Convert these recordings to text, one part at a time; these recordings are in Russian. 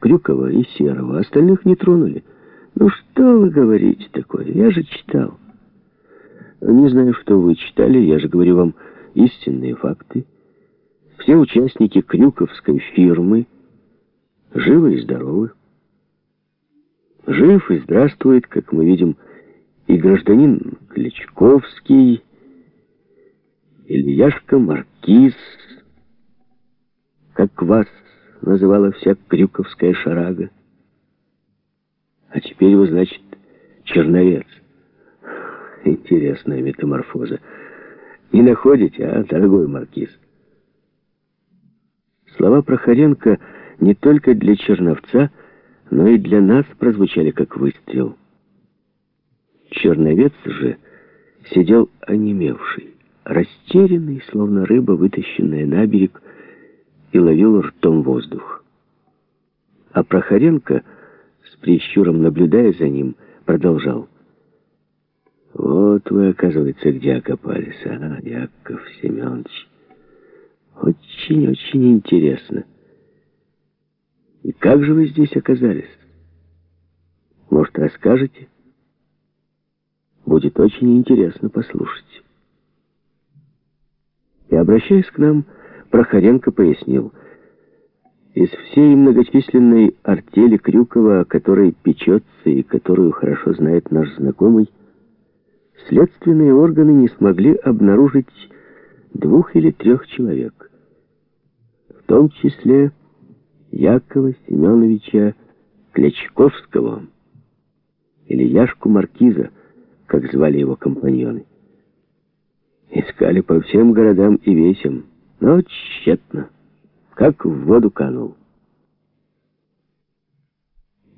Крюкова и Серого. Остальных не тронули. Ну что вы говорите такое? Я же читал. Не знаю, что вы читали, я же говорю вам истинные факты. Все участники Крюковской фирмы живы и здоровы. Жив и здравствует, как мы видим, и гражданин Кличковский, Ильяшка Маркиз, как вас называла вся крюковская шарага. А теперь вы, значит, черновец. Интересная метаморфоза. Не находите, а, дорогой маркиз? Слова Прохоренко не только для черновца, но и для нас прозвучали как выстрел. Черновец же сидел онемевший, растерянный, словно рыба, вытащенная на берег, и ловил ртом воздух. А Прохоренко, с прищуром наблюдая за ним, продолжал. «Вот вы, оказывается, где окопались, а, Яков Семенович. Очень-очень интересно. И как же вы здесь оказались? Может, расскажете?» Будет очень интересно послушать. И, обращаясь к нам, Прохоренко пояснил. Из всей многочисленной артели Крюкова, о которой печется и которую хорошо знает наш знакомый, следственные органы не смогли обнаружить двух или трех человек. В том числе Якова Семеновича Клячковского или Яшку Маркиза, как звали его компаньоны. Искали по всем городам и весям, но тщетно, как в воду канул.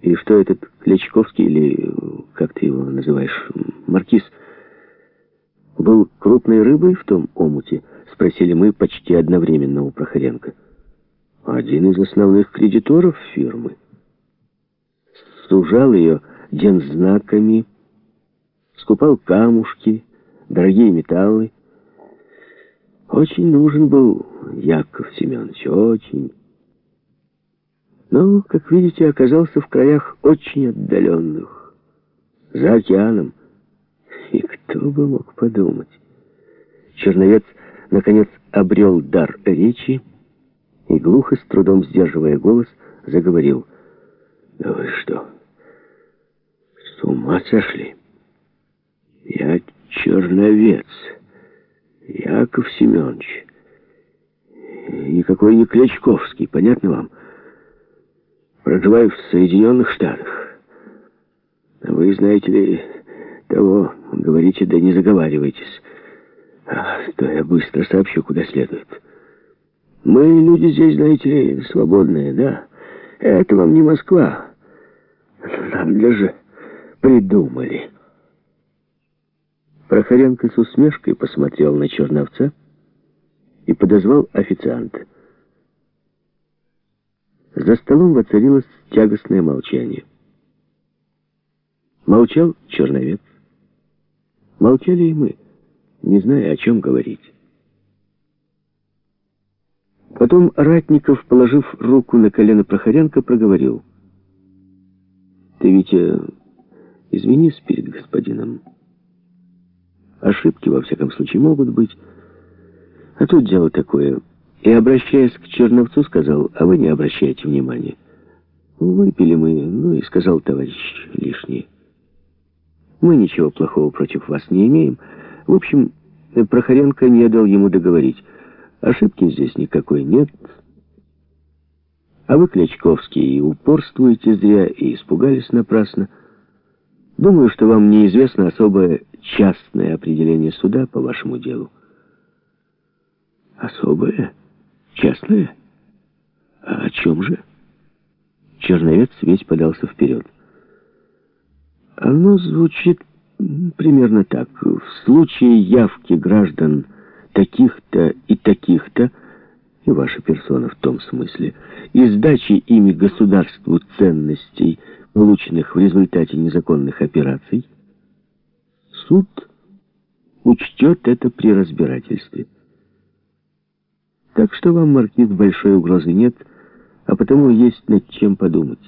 И что этот Клячковский, или как ты его называешь, маркиз, был крупной рыбой в том омуте? Спросили мы почти одновременно у Прохоренко. Один из основных кредиторов фирмы. Сужал ее дензнаками, скупал камушки, дорогие металлы. Очень нужен был Яков Семенович, очень. Но, как видите, оказался в краях очень отдаленных, за океаном. И кто бы мог подумать? Черновец, наконец, обрел дар речи и, глухо, с трудом сдерживая голос, заговорил. «Да вы что, с ума сошли?» Я черновец, Яков Семенович. Никакой не Клячковский, понятно вам? Проживаю в Соединенных Штатах. Вы, знаете ли, того, говорите, да не заговаривайтесь. А, то я быстро сообщу, куда следует. Мы люди здесь, знаете ли, свободные, да? Это вам не Москва. Нам даже придумали. Прохоренко с усмешкой посмотрел на черновца и подозвал официанта. За столом воцарилось тягостное молчание. Молчал черновец. Молчали и мы, не зная, о чем говорить. Потом Ратников, положив руку на колено Прохоренко, проговорил. «Ты, Витя, извинись перед господином». Ошибки, во всяком случае, могут быть. А тут дело такое. И, обращаясь к Черновцу, сказал, а вы не обращайте внимания. Выпили мы, ну и сказал товарищ лишнее. Мы ничего плохого против вас не имеем. В общем, Прохоренко не дал ему договорить. Ошибки здесь никакой нет. А вы, Клячковский, упорствуете зря и испугались напрасно. Думаю, что вам неизвестно особое частное определение суда по вашему делу. Особое? Частное? А о чем же? Черновец весь подался вперед. Оно звучит примерно так. В случае явки граждан таких-то и таких-то, и ваша персона в том смысле, и сдачи ими государству ценностей – полученных в результате незаконных операций, суд учтет это при разбирательстве. Так что вам, маркиз, большой угрозы нет, а потому есть над чем подумать.